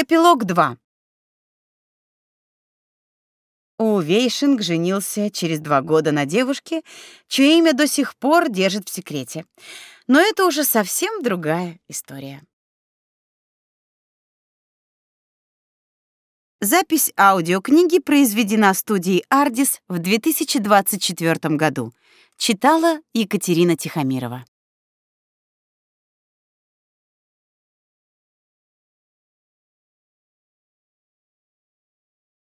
Эпилог 2. У Вейшинг женился через два года на девушке, чье имя до сих пор держит в секрете. Но это уже совсем другая история. Запись аудиокниги произведена студией Ardis в 2024 году. Читала Екатерина Тихомирова.